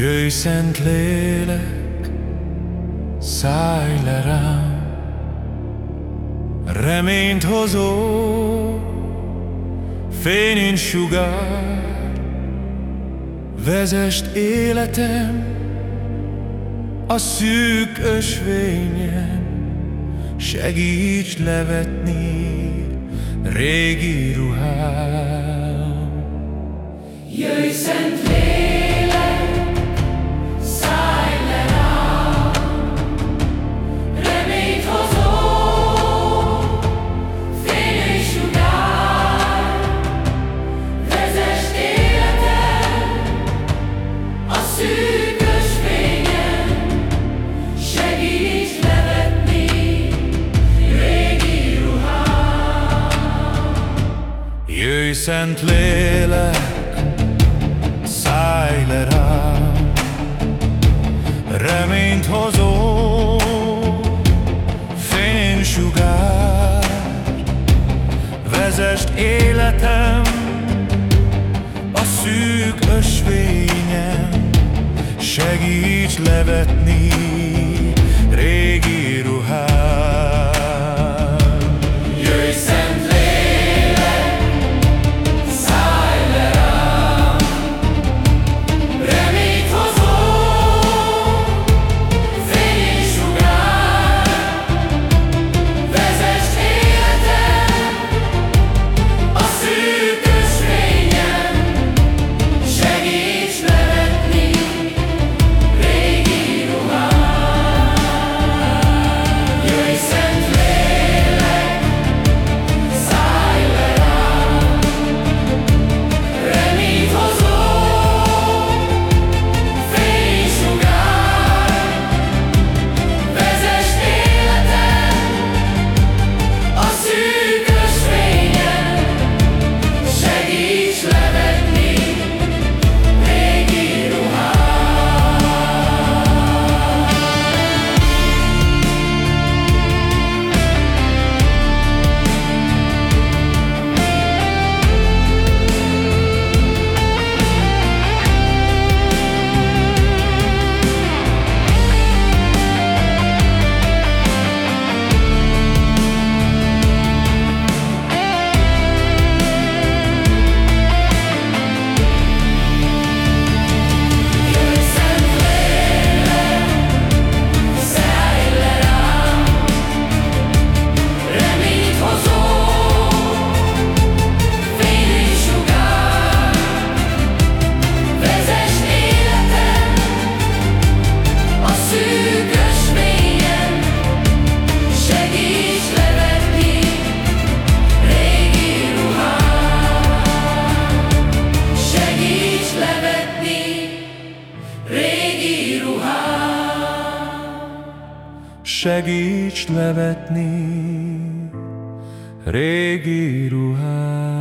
Jöjj, szent lélek, szállj le rám, Reményt hozó, fényén sugár, Vezest életem a szűk ösvényen, Segíts levetni régi ruhám. Jöjj, szent lélek, Jöjj, Szent Lélek, szállj le rám, reményt hozó, fénysugár, vezest életem a szűk ösvényen, segíts levetni segíts levetni régi ruhát.